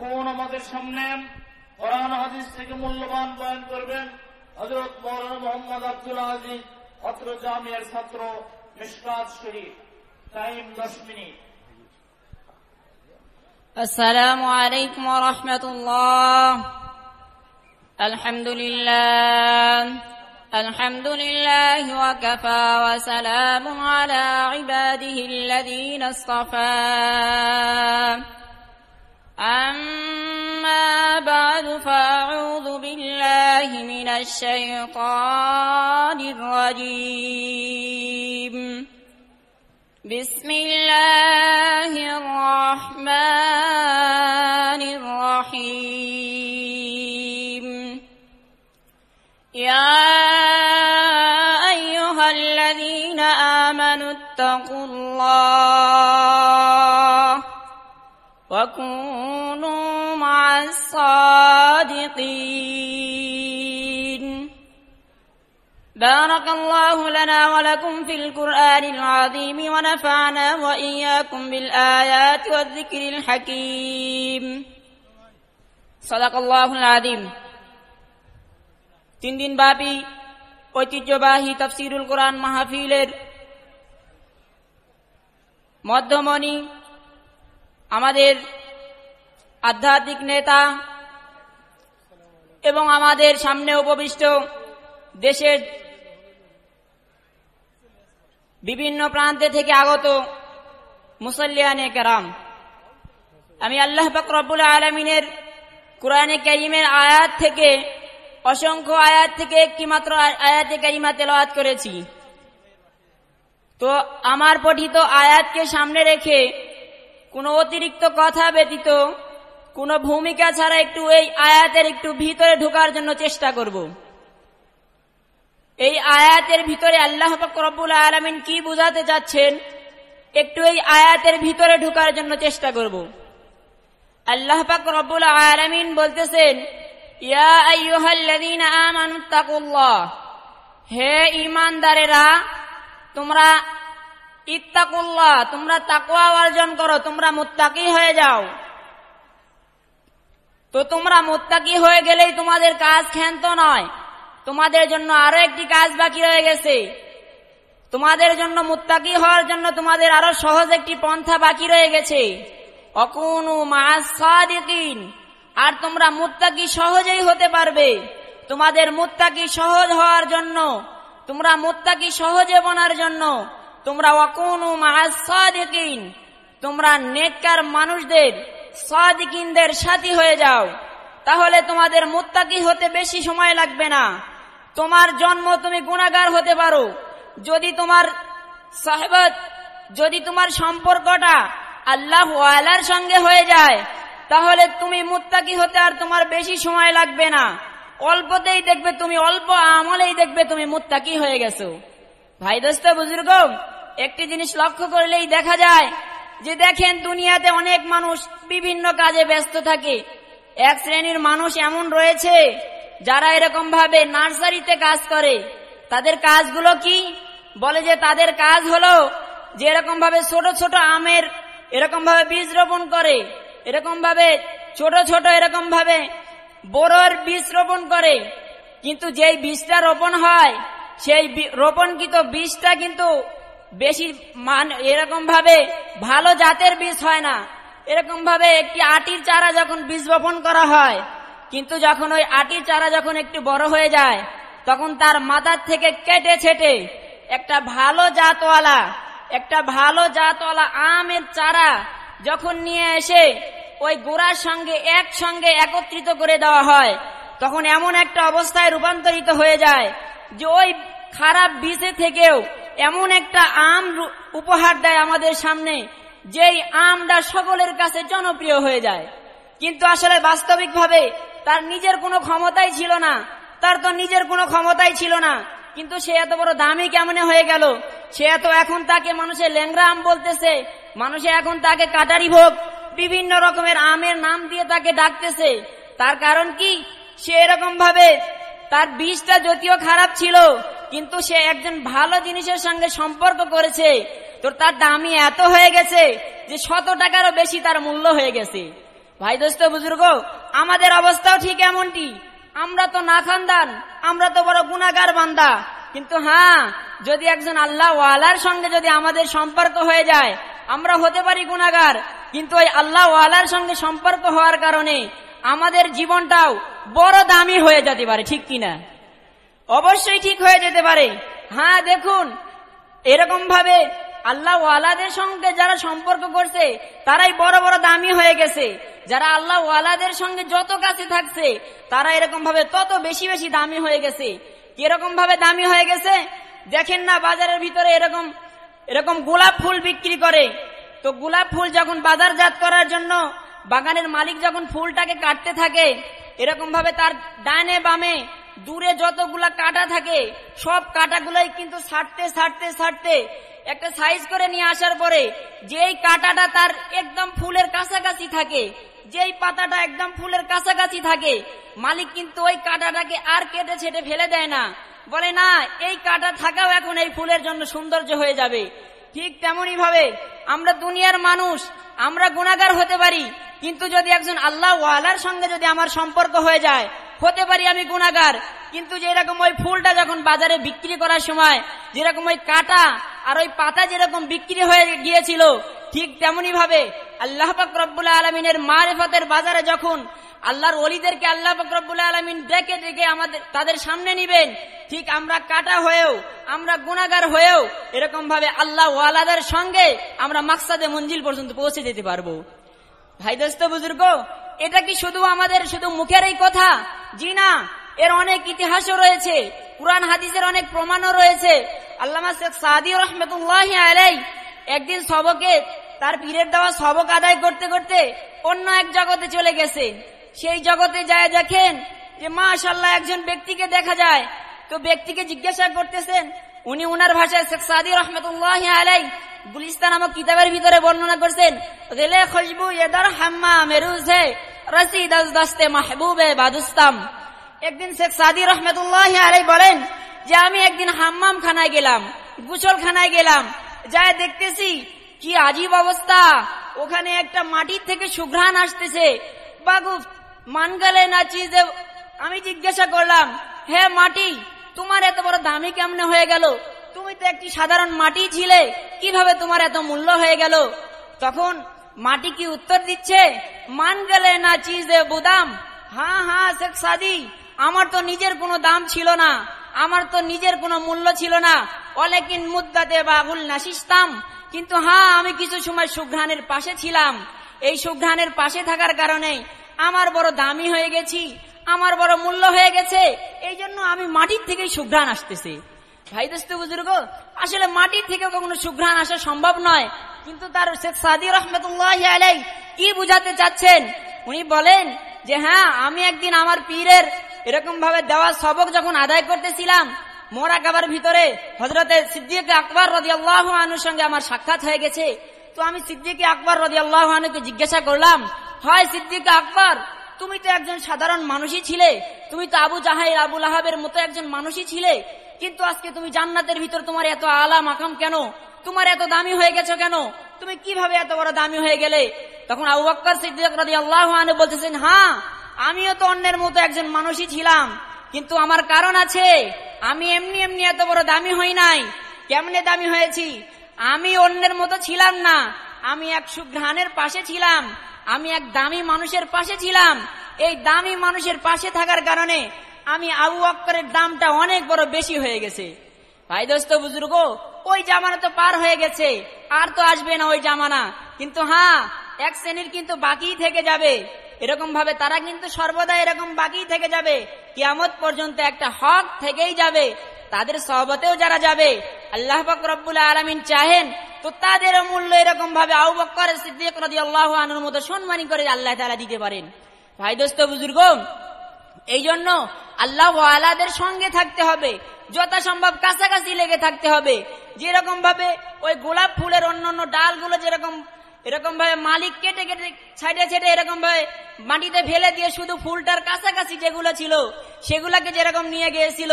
এখন আমাদের সামনে কোরআন হাদিস থেকে মূল্যবান বয়ান করবেন হজরত মৌলানা মোহাম্মদ আব্দুল আজিজ অত্র জামিয়ার ছাত্র মিসকাত শরীফ টাইম দশ মিনিট السلام عليكم ورحمة الله الحمد لله الحمد لله وكفى وسلام على عباده الذين اصطفى أما بعد فأعوذ بالله من الشيطان الرجيم. بسم الله الرحمن الرحيم. يا أيها الذين آمنوا اتقوا الله وكونوا الصادقين بارك الله لنا ولكم في القرآن العظيم ونفعنا وإياكم بالآيات والذكر الحكيم صدق الله العظيم তিন দিন ব্যাপী ঐতিহ্যবাহী তফসিরুল কোরআন মাহফিলের মধ্যমণি আমাদের আধ্যাত্মিক নেতা এবং আমাদের সামনে উপবিষ্ট দেশের বিভিন্ন প্রান্তে থেকে আগত মুসল্লিয়ানে কেরাম। আমি আল্লাহ রব্বুল আলমিনের কোরআনে করিমের আয়াত থেকে, অসংখ্য আয়াত থেকে একটি মাত্র আয়াতে কারিমা তেলাওয়াত করেছি। তো আমার পঠিত আয়াতকে সামনে রেখে কোনো অতিরিক্ত কথা ব্যতীত কোনো ভূমিকা ছাড়া একটু এই আয়াতের একটু ভিতরে ঢোকার জন্য চেষ্টা করব। এই আয়াতের ভিতরে আল্লাহ রব্বুল আলমিন কি বুঝাতে চাচ্ছেন? একটু এই আয়াতের ভিতরে ঢোকার জন্য চেষ্টা করব। আল্লাহ পাক রব্বুল আলমিন বলতেছেন হে ইমানদারেরা তোমরা ইত্তাকুল্লাহ, তোমরা তাকওয়া অর্জন করো, তোমরা মুত্তাকি হয়ে যাও। তো তোমরা মুত্তাকি হয়ে গেলেই তোমাদের কাজ ক্ষান্ত নয়। তোমাদের জন্য আরও একটি কাজ বাকি রয়ে গেছে। তোমাদের জন্য মুত্তাকি হওয়ার জন্য তোমাদের আরও সহজ একটি পন্থা বাকি রয়ে গেছে। অকুনু মাসাদিকিন আর তোমরা মুত্তাকি সহজেই হতে পারবে। তোমাদের মুত্তাকি সহজ হওয়ার জন্য, তোমরা মুত্তাকি সহজে বনার জন্য, তোমরা অকুনু মাসাদিকিন তোমরা নেককার মানুষদের সাদিকিনদের সাথী হয়ে যাও। তাহলে তোমাদের মুত্তাকি হতে বেশি সময় লাগবে না। তোমার জন্ম তুমি গুণাগার হতে পারো। যদি তোমার সাহেবত, যদি তোমার সম্পর্কটা আল্লাহ ওয়ালার সঙ্গে হয়ে যায়, তাহলে তুমি মুত্তাকি হতে আর তোমার বেশি সময় লাগবে না। অল্পতেই দেখবে তুমি, অল্প আমলেই দেখবে তুমি মুত্তাকি হয়ে গেছো। ভাই দোস্ত, বুজুর্গ, একটি জিনিস লক্ষ্য করলেই দেখা যায় যে দেখেন দুনিয়াতে অনেক মানুষ বিভিন্ন কাজে ব্যস্ত থাকে। এক শ্রেণির মানুষ এমন রয়েছে, যারা এরকম ভাবে নার্সারিতে কাজ করে। তাদের কাজগুলো কি? বলে যে তাদের কাজ হলো যে এরকম ভাবে ছোট ছোট আমের এরকম ভাবে বীজ রোপণ করে এরকম ভাবে ছোট ছোট এরকম ভাবে বড়র বীজ রোপণ করে। কিন্তু যেই বীজটা রোপণ হয়, সেই রোপণকৃত বীজটা কিন্তু বেশি মান, এরকম ভাবে ভালো জাতের বীজ হয় না। এরকম ভাবে একটি আটির চারা যখন বীজ বপন করা হয়, কিন্তু যখন ওই আটির চারা যখন একটু বড় হয়ে যায়, তখন তার মাথার থেকে কেটে ছেটে একটা ভালো জাতওয়ালা, একটা ভালো জাতওয়ালা আমের চারা যখন নিয়ে এসে ওই গোড়ার সঙ্গে একসঙ্গে একত্রিত করে দেওয়া হয়, তখন এমন একটা অবস্থায় রূপান্তরিত হয়ে যায় যে ওই খারাপ বীজে থেকেও এমন একটা আম উপহার দেয় আমাদের সামনে, যেই আমটা সকলের কাছে জনপ্রিয় হয়ে যায়। কিন্তু আসলে বাস্তবিকভাবে তার নিজের কোনো ক্ষমতাই ছিল না, তার তো নিজের কোনো ক্ষমতাই ছিল না। কিন্তু সে এত বড় দামি কেমনে হয়ে গেল? সে এত এখন তাকে মানুষের ল্যাংরা আম বলতেছে, মানুষে এখন তাকে কাটারি ভোগ, বিভিন্ন রকমের আমের নাম দিয়ে তাকে ডাকতেছে। তার কারণ কি? সে এরকম ভাবে তার বীজটা যদিও খারাপ ছিল কিন্তু সে একজন ভালো জিনিসের সঙ্গে সম্পর্ক করেছে। তো তার দামি এত হয়ে গেছে যে শত টাকারও বেশি তার মূল্য হয়ে গেছে। ভাই দোস্ত, বুজুর্গ, আমাদের অবস্থাও ঠিক এমনটি। আমরা তো না খানদান, আমরা তো বড় গুণাগার বান্দা। কিন্তু হ্যাঁ যদি একজন আল্লাহ ওয়ালার সঙ্গে যদি আমাদের সম্পর্ক হয়ে যায়, আমরা হতে পারি গুণাগার। কিন্তু ওই আল্লাহ ওয়ালার সঙ্গে সম্পর্ক হওয়ার কারণে আমাদের জীবনটাও বড় দামি হয়ে যেতে পারে, ঠিক কিনা? অবশ্যই ঠিক হয়ে যেতে পারে। হ্যাঁ দেখুন এরকম ভাবে আল্লাহ ওয়ালাদের সঙ্গে যারা সম্পর্ক করছে, তারাই বড় বড় দামি হয়ে গেছে। যারা আল্লাহ ওয়ালাদের সঙ্গে যত কাছে থাকছে, তারা এরকম ভাবে তত বেশি বেশি দামি হয়ে গেছে। কীরকম ভাবে দামি হয়ে গেছে? দেখেন না, বাজারের ভিতরে এরকম এরকম গোলাপ ফুল বিক্রি করে। তো গোলাপ ফুল যখন বাজারজাত করার জন্য, বাগানের মালিক যখন ফুলটাকে কাটতে থাকে এরকম ভাবে তার ডানে বামে দূরে যতগুলা কাটা থাকে, সব কাটাগুলাই কিন্তু ছাড়তে ছাড়তে ছাড়তে একটা সাইজ করে নিয়ে আসার পরে যেই কাটাটা তার একদম ফুলের কাছাকাছি থাকে, যেই পাতাটা একদম ফুলের কাছাকাছি থাকে, মালিক কিন্তু ওই কাটাটাকে আর কেটে ছেটে ফেলে দেয় না। বলে, না, এই কাটা থাকাও এখন এই ফুলের জন্য সৌন্দর্য হয়ে যাবে। ঠিক তেমনই ভাবে আমরা দুনিয়ার মানুষ, আমরা গুণাগার হতে পারি, কিন্তু যদি একজন আল্লাহ ওয়ালার সঙ্গে যদি আমার সম্পর্ক হয়ে যায় হতে পারি আমি গুণাগার। কিন্তু যেরকম ওই ফুলটা যখন বাজারে বিক্রি করার সময়, যেরকম ওই কাটা আর ওই পাতা যেরকম বিক্রি হয়ে গিয়েছিল, ঠিক তেমনি ভাবে আল্লাহ রব্বুল আলমিনের মারেফতের বাজারে যখন আল্লাহর অলিদেরকে আল্লাহ রব্বুল আলমিন ডেকে ডেকে আমাদের, তাদের সামনে নিবেন, ঠিক আমরা কাটা হয়েও, আমরা গুণাগার হয়েও এরকম ভাবে আল্লাহ ওয়ালাদের সঙ্গে আমরা মাকসাদে মঞ্জিল পর্যন্ত পৌঁছে যেতে পারব। ভাই দোস্ত, বুজুর্গ এটা কি শুধু আমাদের, শুধু মুখের এই কথা? জি না, এর অনেক ইতিহাসও রয়েছে, কোরআন, হাদিসের অনেক প্রমাণও রয়েছে। আল্লামা শেখ সাদি রহমতুল্লাহ আলাই একদিন সবকে, তার পীরের দেওয়া সবক আদায় করতে করতে অন্য এক জগতে চলে গেছে। সেই জগতে যায় দেখেন যে মাশাল্লাহ একজন ব্যক্তিকে দেখা যায়। তো ব্যক্তিকে জিজ্ঞাসা করতেছেন, উনি উনার ভাষায় শেখ সাদি রহমতুল্লাহ আলাই গুলিস্তান নামক কিতাবের ভিতরে বর্ণনা করছেন, রেলে খুশবু এদার হাম্মা মেরুজ একদিন শেখ সাদি রহমতুল্লাহ আলাই বলেন যে, আমি একদিন হাম্মাম খানায় গেলাম গুসল খানায় গেলাম, যায় দেখতেছি কি আজীব অবস্থা। ওখানে একটা মাটির থেকে সুঘ্রাণ আসতেছে। বাগু মান গেলে না চিজে আমি জিজ্ঞাসা করলাম, হে মাটি, তোমার এত বড় দামি কেমনে হয়ে গেল? তুমি তো একটি সাধারণ মাটি ছিলে, কীভাবে তোমার এত মূল্য হয়ে গেল? তখন মাটি কি উত্তর দিচ্ছে? মান গেলে না চিজে বুদাম হ্যাঁ হ্যাঁ শেখ সাদি, আমার তো নিজের কোনো দাম ছিল না। আমার তো নিজের কোনো মূল্য ছিল না। অলেকিন মুদ্দাতে বাবুল নাসিস্তাম কিন্তু হ্যাঁ আমি কিছু সময় সুঘ্রানের পাশে ছিলাম। এই সুঘ্রানের পাশে থাকার কারণে আমার বড় দামি হয়ে গেছি, আমার বড় মূল্য হয়ে গেছে। এই জন্য আমি মাটির থেকেই সুঘ্রাণ আসতেছে। ভাই বুজুর্গ আসলে মাটির থেকে কখনো সুঘ্রাণ আসা সম্ভব নয়। কিন্তু তার শেখ সাদি রহমতুল্লাহ আলাই কি বুঝাতে চাচ্ছেন? উনি বলেন যে হ্যাঁ আমি একদিন আমার পীরের এরকম ভাবে দেওয়া সবক যখন আদায় করতেছিলাম, মোরা কাবার ভিতরে হজরতে সিদ্দিক আকবর রদি আল্লাহ আনুর সঙ্গে আমার সাক্ষাৎ হয়ে গেছে। তো আমি সিদ্দিক আকবর রদি আল্লাহ আনুকে জিজ্ঞাসা করলাম, হয় সিদ্দিক আকবর, তুমি তো একজন সাধারণ মানুষই ছিলে, তুমি তো আবু জাহাই আবুল আহাবের মতো একজন মানুষই ছিলে কিন্তু আজকে তুমি জান্নাতের ভিতর তোমার এত আলা মাকাম কেন? তোমার এত দামি হয়ে গেছো কেন? তুমি কীভাবে এত বড় দামি হয়ে গেলে? তখন আবু বক্কর আল্লাহ বলতেছেন হ্যাঁ আমিও তো অন্যের মতো একজন মানুষই ছিলাম। কিন্তু আমার কারণ আছে, আমি এমনি এমনি এত বড় দামি হই নাই। কেমনে দামি হয়েছি? আমি অন্যের মতো ছিলাম না। আমি এক সুঘ্রাণের পাশে ছিলাম। আমি এক দামি মানুষের পাশে ছিলাম। এই দামি মানুষের পাশে থাকার কারণে আমি আবু অক্করের দামটা অনেক বড় বেশি হয়ে গেছে। ভাই দোস্ত, বুজুর্গ, ওই জামানা তো পার হয়ে গেছে। আর তো আসবে না ওই জামানা। কিন্তু হ্যাঁ এক শ্রেণির কিন্তু বাকি থেকে যাবে। এরকম ভাবে তারা কিন্তু সর্বদা এরকম বাকি থেকে যাবে। কিয়ামত পর্যন্ত একটা হক থেকেই যাবে। তাদের সহবতেও যারা যাবে, আল্লাহ রব্বুল আলমিন চাহেন, তো তাদের মূল্য এরকম ভাবে আউ বক্কর সিদ্দিক রাজি আল্লাহ আনুর মতো সম্মানী করে আল্লাহ তারা দিতে পারেন। ভাই দোস্ত, বুজুর্গ এই জন্য আল্লাহ আলাদের সঙ্গে থাকতে হবে, যথাসম্ভব কাছাকাছি লেগে থাকতে হবে। যেরকম ভাবে ওই গোলাপ ফুলের অন্যান্য ডালগুলো যেরকম এরকম ভাবে মালিক কেটে কেটে ছাইটে ছেটে এরকম ভাবে মাটিতে ফেলে দিয়ে শুধু ফুলটার কাছাকাছি যেগুলো ছিল, সেগুলাকে যেরকম নিয়ে গিয়েছিল,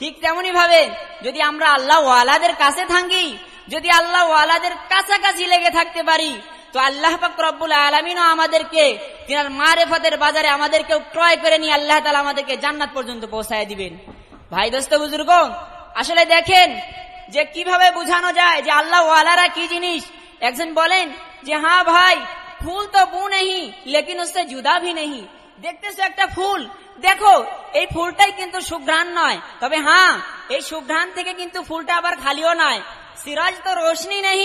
ঠিক তেমনি ভাবে যদি আমরা আল্লাহ ওয়ালাদের কাছে থাকি, যদি আল্লাহ ওয়ালাদের কাছাকাছি লেগে থাকতে পারি তো আল্লাহ পাক রব্বুল আলমিনও আমাদেরকে তিনার মারেফতের বাজারে আমাদেরকে ক্রয় করে নিয়ে আল্লাহ তালা আমাদেরকে জান্নাত পর্যন্ত পৌঁছায় দিবেন। ভাই দোস্ত, বুজুর্গ, আসলে দেখেন যে কীভাবে বুঝানো যায় যে আল্লাহ ওয়ালারা কি জিনিস? একজন বলেন যে হ্যাঁ ভাই, ফুল তো বু নেই লেকিন উসে জুদা ভি নেই দেখতেছো একটা ফুল? দেখো, এই ফুলটাই কিন্তু সুঘ্রাণ নয়। তবে হ্যাঁ এই সুঘ্রাণ থেকে কিন্তু ফুলটা আবার খালিও নয়। সিরাজ তো রোশনি নেই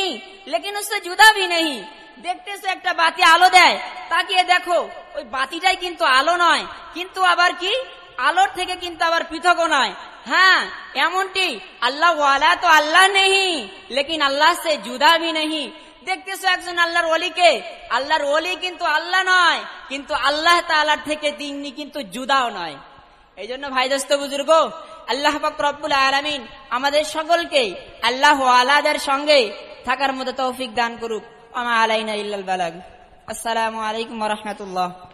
লেকিন উসে জুদা ভি নেই দেখতেছো একটা বাতি আলো দেয়? তাকিয়ে দেখো, ওই বাতিটাই কিন্তু আলো নয়, কিন্তু আবার কি? আলোর থেকে কিন্তু আবার পৃথকও নয়। হ্যাঁ এমনটি। আল্লাহ ওয়ালা তো আল্লাহ নেই লেকিন আল্লাহ সে জুদা ভি নেই দেখতেছো একজন আল্লাহর অলিকে আল্লাহর অলি কিন্তু আল্লাহ নয়, কিন্তু আল্লাহ তালার থেকে তিনি কিন্তু জুদাও নয়। এই জন্য ভাই দোস্ত বুজুর্গ, আল্লাহ রব্বুল আলামিন আমাদের সকলকে আল্লাহ আলাদের সঙ্গে থাকার মতো তৌফিক দান করুক। وما علينا إلا البلاغ. السلام عليكم ورحمة الله.